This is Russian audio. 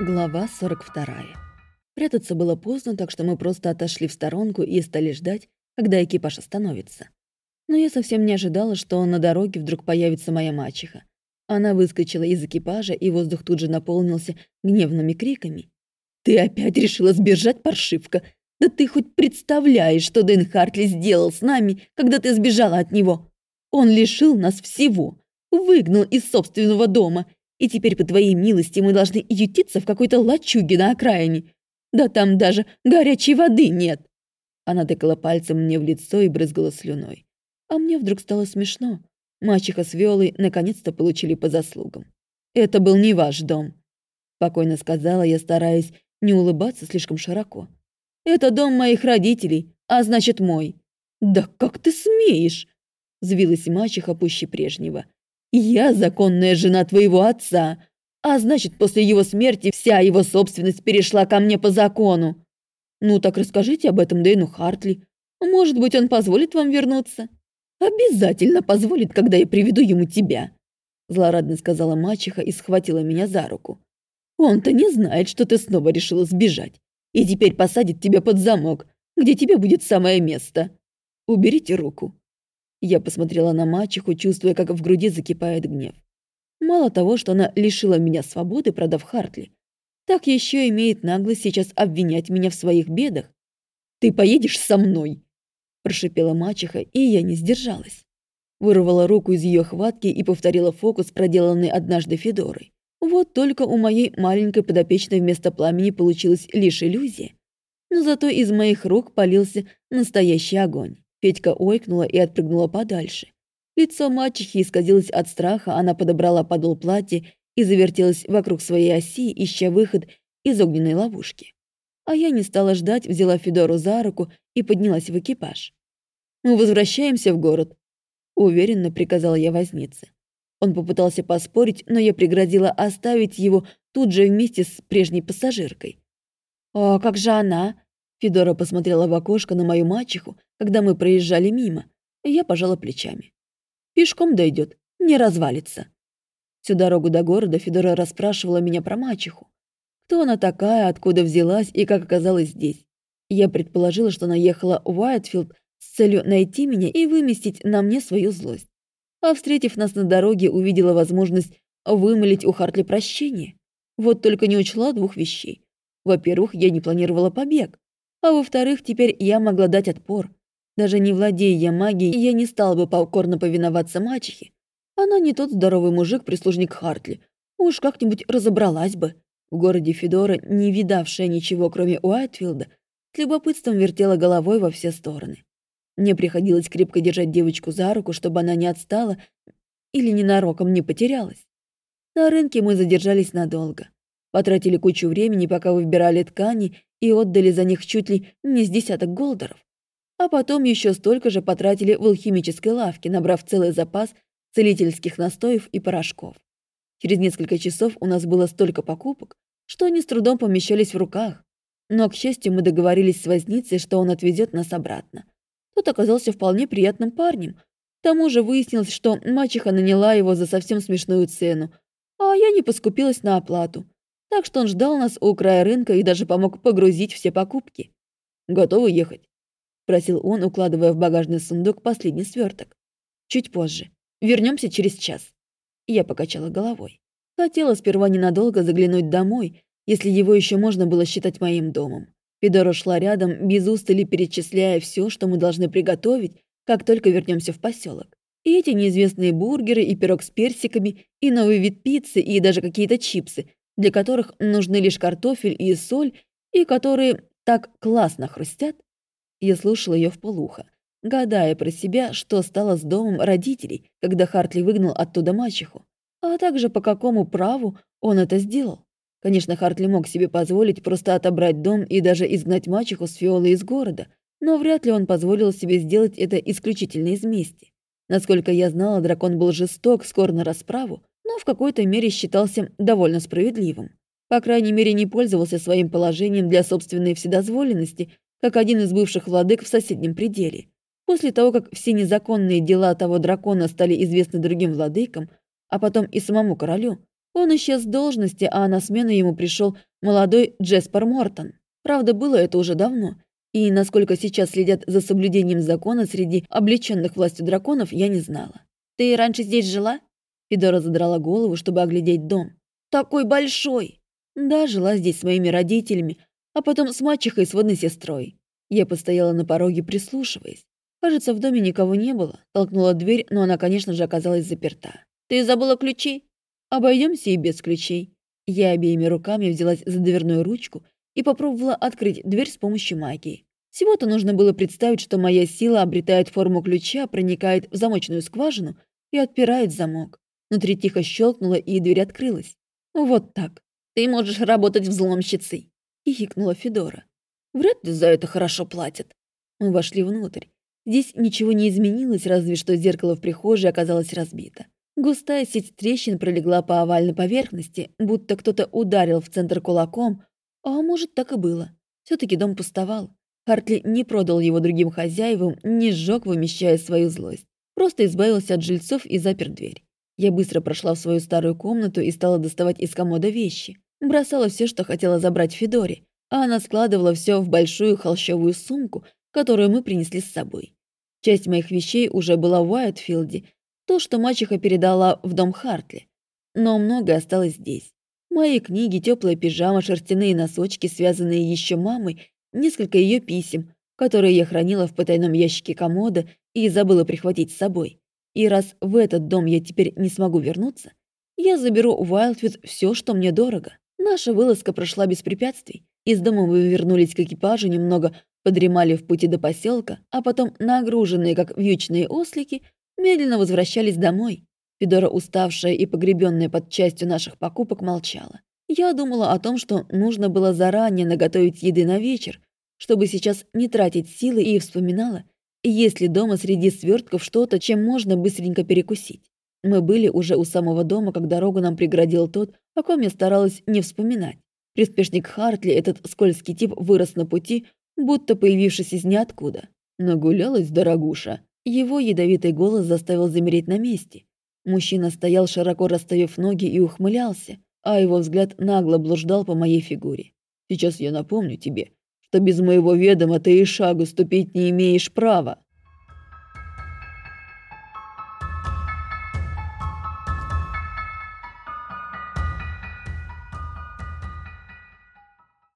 Глава 42. Прятаться было поздно, так что мы просто отошли в сторонку и стали ждать, когда экипаж остановится. Но я совсем не ожидала, что на дороге вдруг появится моя мачеха. Она выскочила из экипажа, и воздух тут же наполнился гневными криками. «Ты опять решила сбежать, паршивка? Да ты хоть представляешь, что Дэн Хартли сделал с нами, когда ты сбежала от него? Он лишил нас всего, выгнал из собственного дома — и теперь, по твоей милости, мы должны ютиться в какой-то лачуге на окраине. Да там даже горячей воды нет!» Она тыкала пальцем мне в лицо и брызгала слюной. А мне вдруг стало смешно. Мачеха с Виолой наконец-то получили по заслугам. «Это был не ваш дом», — спокойно сказала я, стараясь не улыбаться слишком широко. «Это дом моих родителей, а значит мой». «Да как ты смеешь?» — взвилась мачеха пуще прежнего. Я законная жена твоего отца, а значит, после его смерти вся его собственность перешла ко мне по закону. Ну так расскажите об этом Дэйну Хартли. Может быть, он позволит вам вернуться? Обязательно позволит, когда я приведу ему тебя. Злорадно сказала мачеха и схватила меня за руку. Он-то не знает, что ты снова решила сбежать. И теперь посадит тебя под замок, где тебе будет самое место. Уберите руку. Я посмотрела на мачеху, чувствуя, как в груди закипает гнев. Мало того, что она лишила меня свободы, продав Хартли, так еще имеет наглость сейчас обвинять меня в своих бедах. «Ты поедешь со мной!» – прошипела мачеха, и я не сдержалась. Вырвала руку из ее хватки и повторила фокус, проделанный однажды Федорой. Вот только у моей маленькой подопечной вместо пламени получилась лишь иллюзия. Но зато из моих рук полился настоящий огонь. Петька ойкнула и отпрыгнула подальше. Лицо мачехи исказилось от страха, она подобрала подол платья и завертелась вокруг своей оси, ища выход из огненной ловушки. А я не стала ждать, взяла Федору за руку и поднялась в экипаж. «Мы возвращаемся в город», — уверенно приказала я вознице. Он попытался поспорить, но я пригрозила оставить его тут же вместе с прежней пассажиркой. «А как же она?» Федора посмотрела в окошко на мою мачеху, когда мы проезжали мимо, и я пожала плечами. Пешком дойдет, не развалится. Всю дорогу до города Федора расспрашивала меня про мачеху. Кто она такая, откуда взялась и как оказалась здесь. Я предположила, что она ехала в Уайтфилд с целью найти меня и выместить на мне свою злость. А встретив нас на дороге, увидела возможность вымолить у Хартли прощение. Вот только не учла двух вещей. Во-первых, я не планировала побег. А во-вторых, теперь я могла дать отпор. Даже не владея я магией, я не стала бы покорно повиноваться мачехе. Она не тот здоровый мужик-прислужник Хартли. Уж как-нибудь разобралась бы. В городе Федора, не видавшая ничего, кроме Уайтфилда, с любопытством вертела головой во все стороны. Мне приходилось крепко держать девочку за руку, чтобы она не отстала или ненароком не потерялась. На рынке мы задержались надолго. Потратили кучу времени, пока выбирали ткани и отдали за них чуть ли не с десяток голдеров. А потом еще столько же потратили в алхимической лавке, набрав целый запас целительских настоев и порошков. Через несколько часов у нас было столько покупок, что они с трудом помещались в руках. Но, к счастью, мы договорились с возницей, что он отвезет нас обратно. Тот оказался вполне приятным парнем. К тому же выяснилось, что мачеха наняла его за совсем смешную цену, а я не поскупилась на оплату. Так что он ждал нас у края рынка и даже помог погрузить все покупки. «Готовы ехать?» — просил он, укладывая в багажный сундук последний сверток. «Чуть позже. Вернемся через час». Я покачала головой. Хотела сперва ненадолго заглянуть домой, если его еще можно было считать моим домом. Федора шла рядом, без устали перечисляя все, что мы должны приготовить, как только вернемся в поселок. И эти неизвестные бургеры, и пирог с персиками, и новый вид пиццы, и даже какие-то чипсы, для которых нужны лишь картофель и соль, и которые так классно хрустят. Я слушала ее в полухо, гадая про себя, что стало с домом родителей, когда Хартли выгнал оттуда мачеху, а также по какому праву он это сделал. Конечно, Хартли мог себе позволить просто отобрать дом и даже изгнать мачеху с Фиолы из города, но вряд ли он позволил себе сделать это исключительно из мести. Насколько я знала, дракон был жесток, скор на расправу, но в какой-то мере считался довольно справедливым. По крайней мере, не пользовался своим положением для собственной вседозволенности, как один из бывших владык в соседнем пределе. После того, как все незаконные дела того дракона стали известны другим владыкам, а потом и самому королю, Он исчез с должности, а на смену ему пришел молодой Джеспер Мортон. Правда, было это уже давно. И насколько сейчас следят за соблюдением закона среди облеченных властью драконов, я не знала. «Ты раньше здесь жила?» Федора задрала голову, чтобы оглядеть дом. «Такой большой!» «Да, жила здесь с моими родителями, а потом с мачехой и сводной сестрой». Я постояла на пороге, прислушиваясь. Кажется, в доме никого не было. Толкнула дверь, но она, конечно же, оказалась заперта. «Ты забыла ключи?» Обойдемся и без ключей. Я обеими руками взялась за дверную ручку и попробовала открыть дверь с помощью магии. Всего-то нужно было представить, что моя сила обретает форму ключа, проникает в замочную скважину и отпирает замок. Внутри тихо щелкнуло, и дверь открылась. «Вот так. Ты можешь работать взломщицей», — хихикнула Федора. «Вряд ли за это хорошо платят». Мы вошли внутрь. Здесь ничего не изменилось, разве что зеркало в прихожей оказалось разбито. Густая сеть трещин пролегла по овальной поверхности, будто кто-то ударил в центр кулаком, а может, так и было. все таки дом пустовал. Хартли не продал его другим хозяевам, не сжег, вымещая свою злость. Просто избавился от жильцов и запер дверь. Я быстро прошла в свою старую комнату и стала доставать из комода вещи. Бросала все, что хотела забрать Федоре, а она складывала все в большую холщовую сумку, которую мы принесли с собой. Часть моих вещей уже была в Уайтфилде, то, что мачеха передала в дом Хартли. Но многое осталось здесь. Мои книги, теплая пижама, шерстяные носочки, связанные еще мамой, несколько ее писем, которые я хранила в потайном ящике комода и забыла прихватить с собой. И раз в этот дом я теперь не смогу вернуться, я заберу в Уайлдвуд все, что мне дорого. Наша вылазка прошла без препятствий. Из дома мы вернулись к экипажу, немного подремали в пути до поселка, а потом, нагруженные как вьючные ослики, медленно возвращались домой. Федора, уставшая и погребенная под частью наших покупок, молчала. Я думала о том, что нужно было заранее наготовить еды на вечер, чтобы сейчас не тратить силы, и вспоминала, есть ли дома среди свертков что-то, чем можно быстренько перекусить. Мы были уже у самого дома, как дорогу нам преградил тот, о ком я старалась не вспоминать. Приспешник Хартли, этот скользкий тип, вырос на пути, будто появившись из ниоткуда. Нагулялась дорогуша. Его ядовитый голос заставил замереть на месте. Мужчина стоял, широко расставив ноги и ухмылялся, а его взгляд нагло блуждал по моей фигуре. «Сейчас я напомню тебе, что без моего ведома ты и шагу ступить не имеешь права».